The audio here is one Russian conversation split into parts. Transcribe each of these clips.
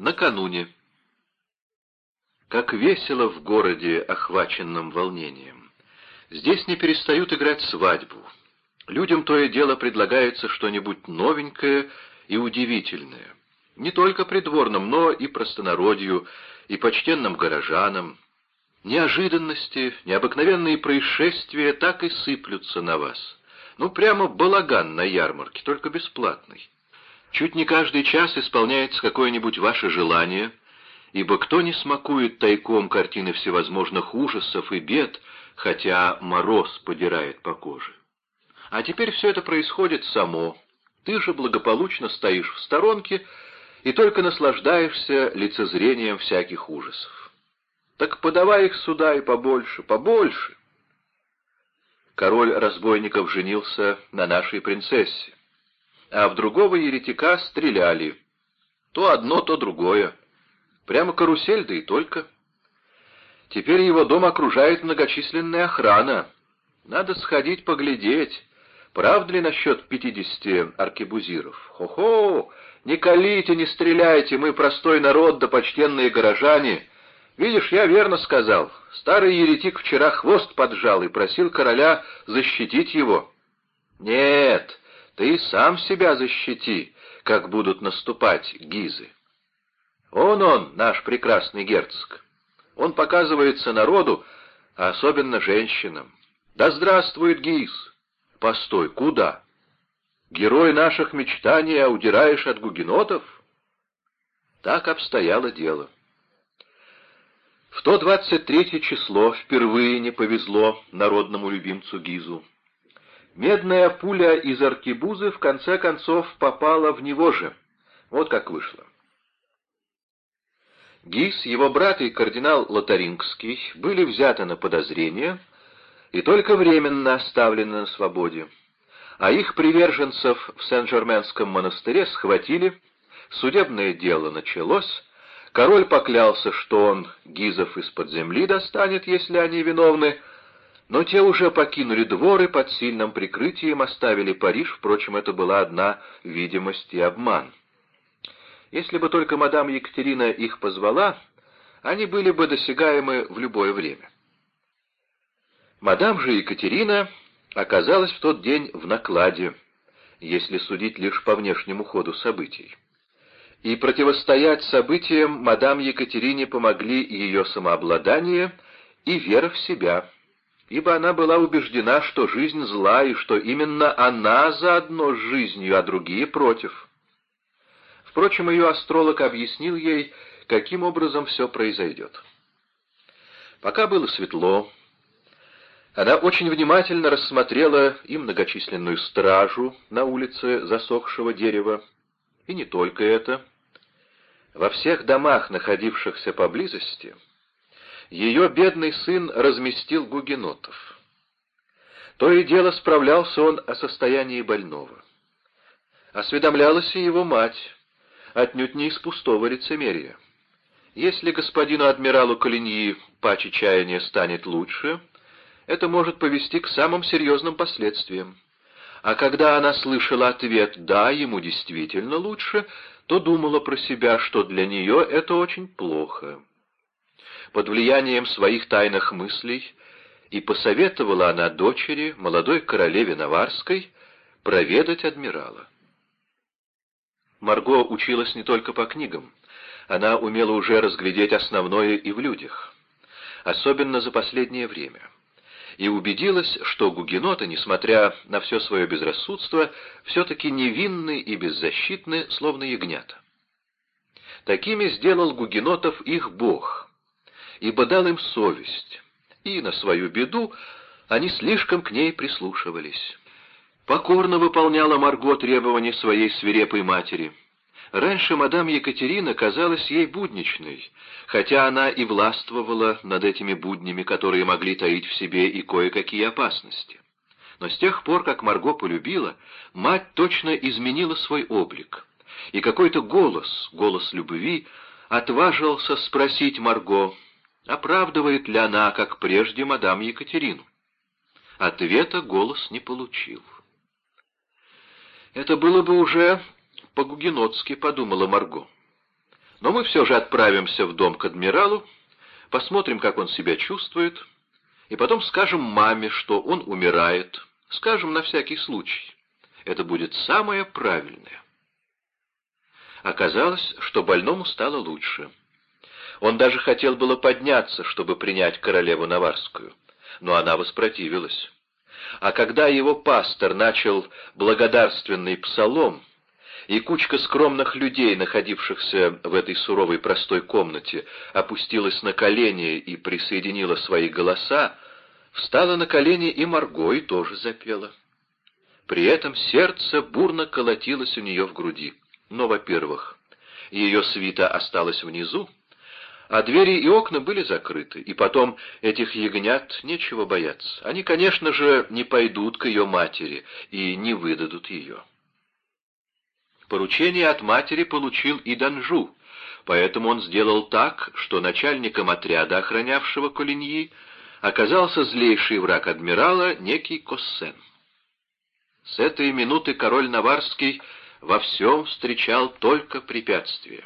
Накануне. Как весело в городе, охваченном волнением. Здесь не перестают играть свадьбу. Людям то и дело предлагается что-нибудь новенькое и удивительное. Не только придворным, но и простонародью, и почтенным горожанам. Неожиданности, необыкновенные происшествия так и сыплются на вас. Ну, прямо балаган на ярмарке, только бесплатный. Чуть не каждый час исполняется какое-нибудь ваше желание, ибо кто не смакует тайком картины всевозможных ужасов и бед, хотя мороз подирает по коже. А теперь все это происходит само. Ты же благополучно стоишь в сторонке и только наслаждаешься лицезрением всяких ужасов. Так подавай их сюда и побольше, побольше. Король разбойников женился на нашей принцессе а в другого еретика стреляли. То одно, то другое. Прямо карусель, да и только. Теперь его дом окружает многочисленная охрана. Надо сходить поглядеть, правда ли насчет пятидесяти аркебузиров. Хо-хо, не колите, не стреляйте, мы простой народ да почтенные горожане. Видишь, я верно сказал. Старый еретик вчера хвост поджал и просил короля защитить его. Нет, ты сам себя защити, как будут наступать гизы. Он он, наш прекрасный герцог. Он показывается народу, а особенно женщинам. Да здравствует гиз! Постой, куда? Герой наших мечтаний, а удираешь от гугенотов? Так обстояло дело. В то двадцать третье число впервые не повезло народному любимцу Гизу. Медная пуля из аркебузы в конце концов попала в него же. Вот как вышло. Гис, его брат и кардинал Лотарингский были взяты на подозрение и только временно оставлены на свободе, а их приверженцев в Сен-Жерменском монастыре схватили, судебное дело началось, король поклялся, что он Гизов из-под земли достанет, если они виновны, но те уже покинули двор и под сильным прикрытием оставили Париж, впрочем, это была одна видимость и обман. Если бы только мадам Екатерина их позвала, они были бы досягаемы в любое время. Мадам же Екатерина оказалась в тот день в накладе, если судить лишь по внешнему ходу событий. И противостоять событиям мадам Екатерине помогли ее самообладание и вера в себя – ибо она была убеждена, что жизнь зла и что именно она заодно с жизнью, а другие против. Впрочем, ее астролог объяснил ей, каким образом все произойдет. Пока было светло, она очень внимательно рассмотрела и многочисленную стражу на улице засохшего дерева, и не только это. Во всех домах, находившихся поблизости, ее бедный сын разместил гугенотов. То и дело справлялся он о состоянии больного. Осведомлялась и его мать, отнюдь не из пустого лицемерия. Если господину адмиралу Калиньи паче чаяния станет лучше, это может повести к самым серьезным последствиям. А когда она слышала ответ «да, ему действительно лучше», то думала про себя, что для нее это очень плохо под влиянием своих тайных мыслей, и посоветовала она дочери, молодой королеве Наварской, проведать адмирала. Марго училась не только по книгам, она умела уже разглядеть основное и в людях, особенно за последнее время, и убедилась, что гугеноты, несмотря на все свое безрассудство, все-таки невинны и беззащитны, словно ягнята. Такими сделал гугенотов их бог, ибо дал им совесть, и на свою беду они слишком к ней прислушивались. Покорно выполняла Марго требования своей свирепой матери. Раньше мадам Екатерина казалась ей будничной, хотя она и властвовала над этими буднями, которые могли таить в себе и кое-какие опасности. Но с тех пор, как Марго полюбила, мать точно изменила свой облик, и какой-то голос, голос любви, отважился спросить Марго, оправдывает ли она, как прежде, мадам Екатерину. Ответа голос не получил. Это было бы уже по-гугенотски, подумала Марго. Но мы все же отправимся в дом к адмиралу, посмотрим, как он себя чувствует, и потом скажем маме, что он умирает, скажем на всякий случай. Это будет самое правильное. Оказалось, что больному стало лучше. Он даже хотел было подняться, чтобы принять королеву Наварскую, но она воспротивилась. А когда его пастор начал благодарственный псалом, и кучка скромных людей, находившихся в этой суровой простой комнате, опустилась на колени и присоединила свои голоса, встала на колени и Марго и тоже запела. При этом сердце бурно колотилось у нее в груди. Но, во-первых, ее свита осталась внизу, а двери и окна были закрыты, и потом этих ягнят нечего бояться. Они, конечно же, не пойдут к ее матери и не выдадут ее. Поручение от матери получил и Данжу, поэтому он сделал так, что начальником отряда, охранявшего Колиньи, оказался злейший враг адмирала, некий Коссен. С этой минуты король Наварский во всем встречал только препятствия,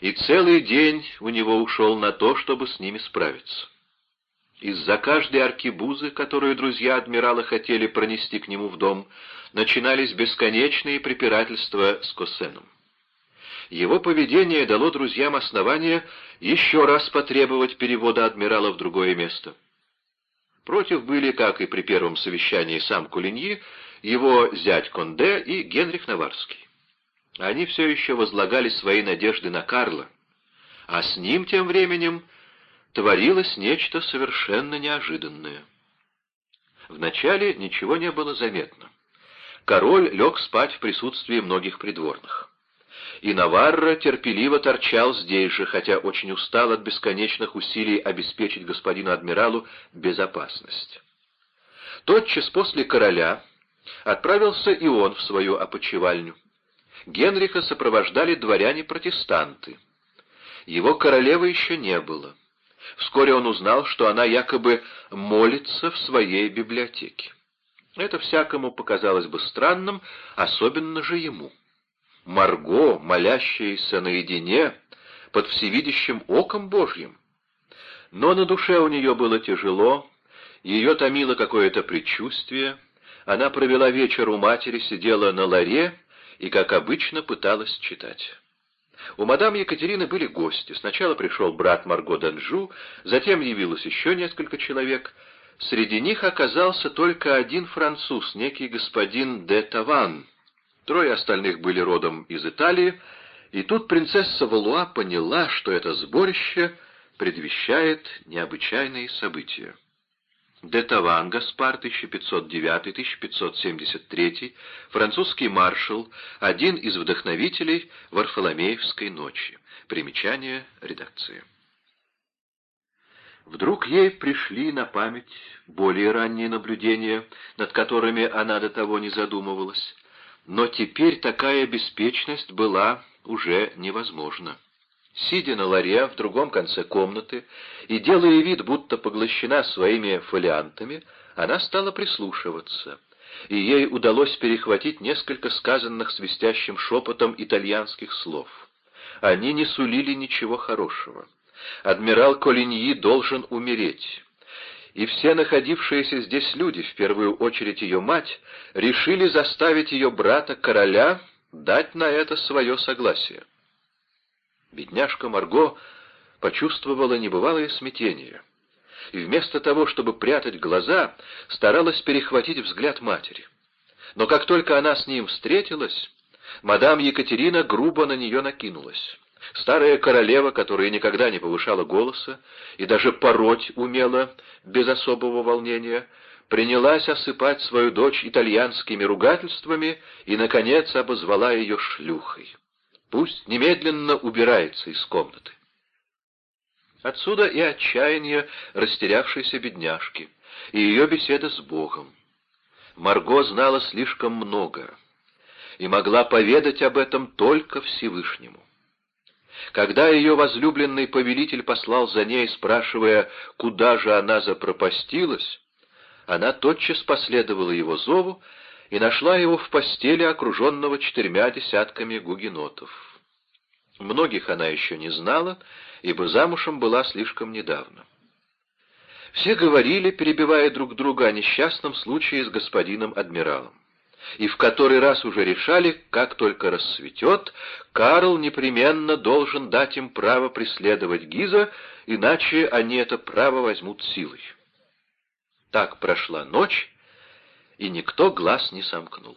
и целый день у него ушел на то, чтобы с ними справиться. Из-за каждой аркибузы, которую друзья адмирала хотели пронести к нему в дом, начинались бесконечные препирательства с Косеном. Его поведение дало друзьям основание еще раз потребовать перевода адмирала в другое место. Против были, как и при первом совещании, сам Кулиньи, его зять Конде и Генрих Наварский. Они все еще возлагали свои надежды на Карла, а с ним тем временем творилось нечто совершенно неожиданное. Вначале ничего не было заметно. Король лег спать в присутствии многих придворных. И Наварра терпеливо торчал здесь же, хотя очень устал от бесконечных усилий обеспечить господину адмиралу безопасность. Тотчас после короля отправился и он в свою опочивальню. Генриха сопровождали дворяне-протестанты. Его королевы еще не было. Вскоре он узнал, что она якобы молится в своей библиотеке. Это всякому показалось бы странным, особенно же ему. Марго, молящаяся наедине, под всевидящим оком Божьим. Но на душе у нее было тяжело, ее томило какое-то предчувствие, она провела вечер у матери, сидела на ларе и, как обычно, пыталась читать. У мадам Екатерины были гости. Сначала пришел брат Марго Данжу, затем явилось еще несколько человек. Среди них оказался только один француз, некий господин де Таван. Трое остальных были родом из Италии, и тут принцесса Валуа поняла, что это сборище предвещает необычайные события. Де Таван Гаспар, 1509-1573, французский маршал, один из вдохновителей Варфоломеевской ночи. Примечание редакции. Вдруг ей пришли на память более ранние наблюдения, над которыми она до того не задумывалась, но теперь такая беспечность была уже невозможна. Сидя на ларе в другом конце комнаты и делая вид, будто поглощена своими фолиантами, она стала прислушиваться, и ей удалось перехватить несколько сказанных свистящим шепотом итальянских слов. Они не сулили ничего хорошего. Адмирал Колиньи должен умереть. И все находившиеся здесь люди, в первую очередь ее мать, решили заставить ее брата-короля дать на это свое согласие. Бедняжка Марго почувствовала небывалое смятение и вместо того, чтобы прятать глаза, старалась перехватить взгляд матери. Но как только она с ним встретилась, мадам Екатерина грубо на нее накинулась. Старая королева, которая никогда не повышала голоса и даже пороть умела без особого волнения, принялась осыпать свою дочь итальянскими ругательствами и, наконец, обозвала ее шлюхой. Пусть немедленно убирается из комнаты. Отсюда и отчаяние растерявшейся бедняжки, и ее беседа с Богом. Марго знала слишком много и могла поведать об этом только Всевышнему. Когда ее возлюбленный повелитель послал за ней, спрашивая, куда же она запропастилась, она тотчас последовала его зову и нашла его в постели, окруженного четырьмя десятками гугенотов. Многих она еще не знала, ибо замужем была слишком недавно. Все говорили, перебивая друг друга, о несчастном случае с господином адмиралом. И в который раз уже решали, как только рассветет, Карл непременно должен дать им право преследовать Гиза, иначе они это право возьмут силой. Так прошла ночь, и никто глаз не сомкнул.